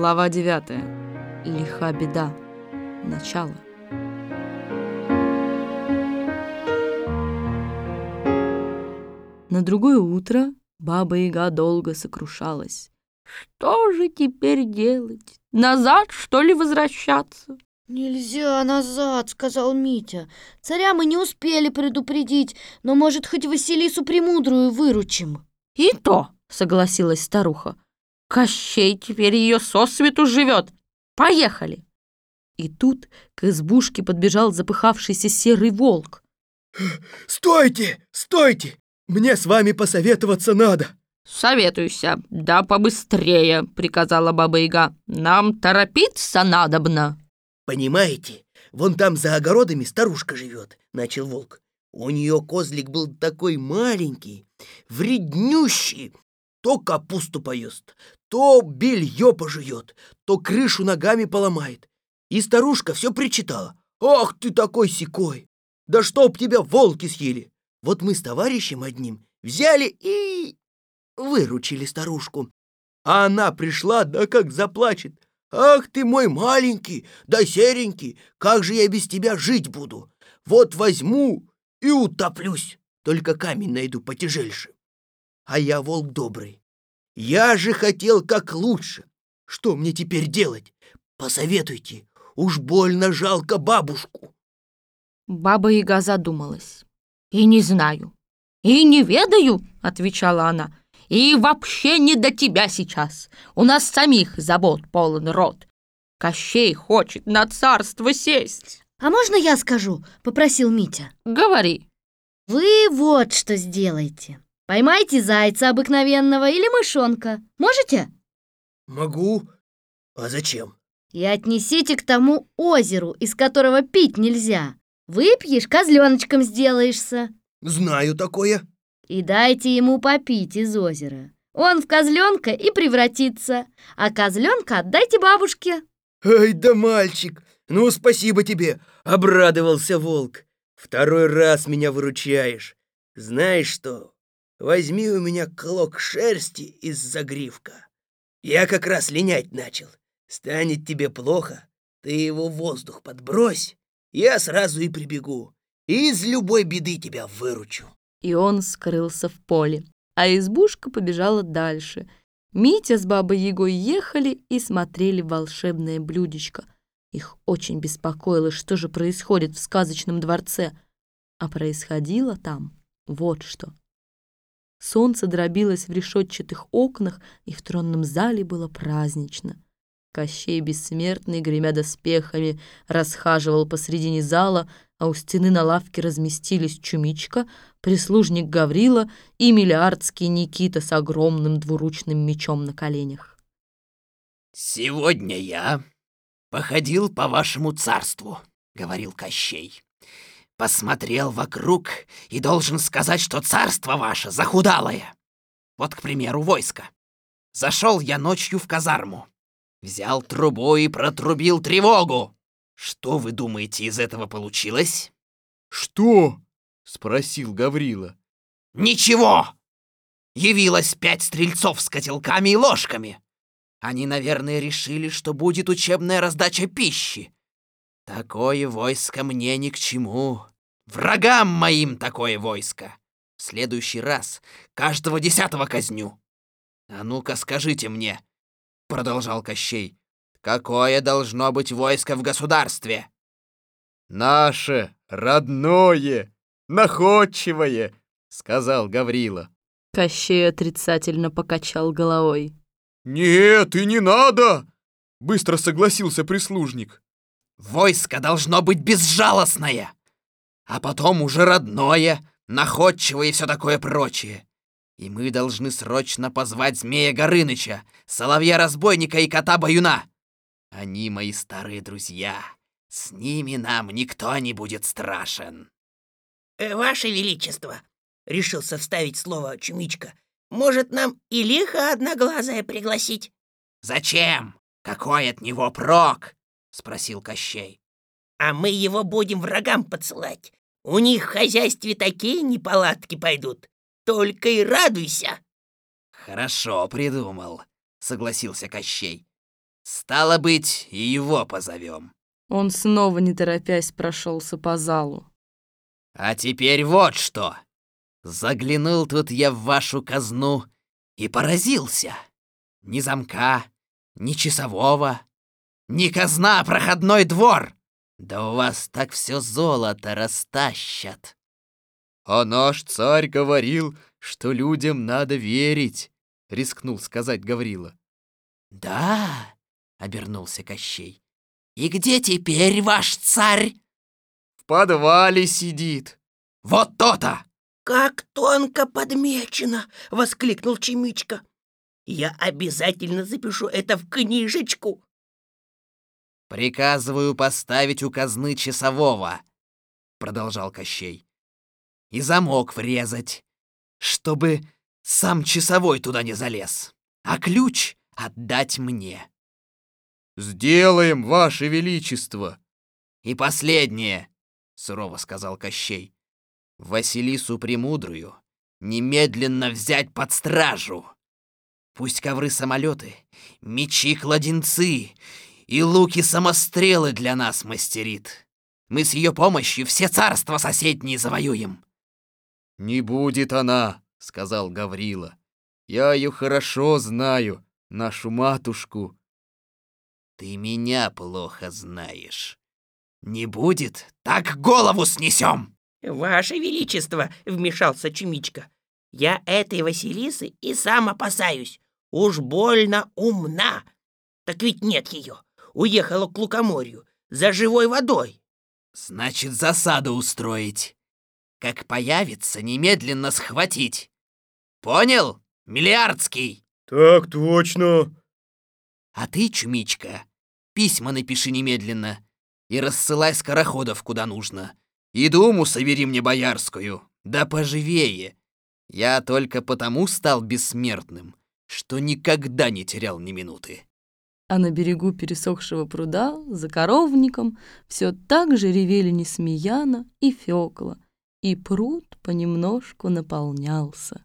Глава 9. Лиха беда. Начало. На другое утро Баба-Яга долго сокрушалась. «Что же теперь делать? Назад, что ли, возвращаться?» «Нельзя назад», — сказал Митя. «Царя мы не успели предупредить, но, может, хоть Василису Премудрую выручим». «И то», — согласилась старуха. «Кощей теперь ее сосвету живет. Поехали!» И тут к избушке подбежал запыхавшийся серый волк. «Стойте! Стойте! Мне с вами посоветоваться надо!» «Советуйся, да побыстрее!» — приказала Баба-Яга. «Нам торопиться надобно!» «Понимаете, вон там за огородами старушка живет», — начал волк. «У нее козлик был такой маленький, вреднющий, то капусту поест, то белье пожует, то крышу ногами поломает. И старушка все причитала. «Ах ты такой секой! Да чтоб тебя волки съели!» Вот мы с товарищем одним взяли и выручили старушку. А она пришла, да как заплачет. «Ах ты мой маленький, да серенький, как же я без тебя жить буду? Вот возьму и утоплюсь, только камень найду потяжельше». А я волк добрый. Я же хотел как лучше. Что мне теперь делать? Посоветуйте, уж больно жалко бабушку. Баба-яга задумалась. «И не знаю, и не ведаю», — отвечала она. И вообще не до тебя сейчас. У нас самих забот полон рот. Кощей хочет на царство сесть. «А можно я скажу?» — попросил Митя. Говори. «Вы вот что сделайте. Поймайте зайца обыкновенного или мышонка. Можете?» «Могу. А зачем?» «И отнесите к тому озеру, из которого пить нельзя. Выпьешь, козленочком сделаешься». «Знаю такое» и дайте ему попить из озера. Он в козленка и превратится, а козленка отдайте бабушке». «Ай да мальчик! Ну, спасибо тебе!» — обрадовался волк. «Второй раз меня выручаешь. Знаешь что? Возьми у меня клок шерсти из загривка. Я как раз линять начал. Станет тебе плохо, ты его в воздух подбрось, я сразу и прибегу. И из любой беды тебя выручу» и он скрылся в поле, а избушка побежала дальше. Митя с бабой Егой ехали и смотрели волшебное блюдечко. Их очень беспокоило, что же происходит в сказочном дворце. А происходило там вот что. Солнце дробилось в решетчатых окнах, и в тронном зале было празднично. Кощей Бессмертный, гремя доспехами, расхаживал посредине зала, а у стены на лавке разместились Чумичка, прислужник Гаврила и миллиардский Никита с огромным двуручным мечом на коленях. «Сегодня я походил по вашему царству», — говорил Кощей. «Посмотрел вокруг и должен сказать, что царство ваше захудалое. Вот, к примеру, войско. Зашел я ночью в казарму. Взял трубу и протрубил тревогу. Что вы думаете, из этого получилось? Что? Спросил Гаврила. Ничего! Явилось пять стрельцов с котелками и ложками. Они, наверное, решили, что будет учебная раздача пищи. Такое войско мне ни к чему. Врагам моим такое войско. В следующий раз каждого десятого казню. А ну-ка скажите мне, продолжал Кощей. «Какое должно быть войско в государстве?» «Наше, родное, находчивое», — сказал Гаврила. Кощей отрицательно покачал головой. «Нет, и не надо!» — быстро согласился прислужник. «Войско должно быть безжалостное, а потом уже родное, находчивое и все такое прочее и мы должны срочно позвать Змея Горыныча, Соловья-разбойника и Кота-баюна. Они мои старые друзья. С ними нам никто не будет страшен». Э, «Ваше Величество», — решился вставить слово Чумичка, «может, нам и лихо одноглазое пригласить?» «Зачем? Какой от него прок?» — спросил Кощей. «А мы его будем врагам подсылать. У них в хозяйстве такие неполадки пойдут, только и радуйся!» «Хорошо придумал», — согласился Кощей. Стало быть, и его позовем. Он снова, не торопясь, прошелся по залу. А теперь вот что. Заглянул тут я в вашу казну и поразился. Ни замка, ни часового, ни казна, а проходной двор. Да у вас так все золото растащат. А наш царь говорил, что людям надо верить, рискнул сказать Гаврила. Да, обернулся Кощей. И где теперь ваш царь? В подвале сидит. Вот то-то! «Как тонко подмечено!» — воскликнул Чемичка. «Я обязательно запишу это в книжечку!» «Приказываю поставить у казны часового», — продолжал Кощей. «И замок врезать, чтобы сам часовой туда не залез, а ключ отдать мне. «Сделаем, Ваше Величество!» «И последнее», — сурово сказал Кощей. «Василису Премудрую немедленно взять под стражу. Пусть ковры-самолеты, мечи-кладенцы и луки-самострелы для нас мастерит. Мы с ее помощью все царства соседние завоюем». «Не будет она», — сказал Гаврила. «Я ее хорошо знаю, нашу матушку». «Ты меня плохо знаешь. Не будет, так голову снесем!» «Ваше Величество!» — вмешался Чемичка. «Я этой Василисы и сам опасаюсь. Уж больно умна. Так ведь нет ее. Уехала к Лукоморью за живой водой». «Значит, засаду устроить. Как появится, немедленно схватить. Понял, Миллиардский?» «Так точно!» «А ты, Чумичка, письма напиши немедленно и рассылай скороходов куда нужно. И думу собери мне боярскую, да поживее. Я только потому стал бессмертным, что никогда не терял ни минуты». А на берегу пересохшего пруда, за коровником, все так же ревели Несмеяна и Фёкла, и пруд понемножку наполнялся.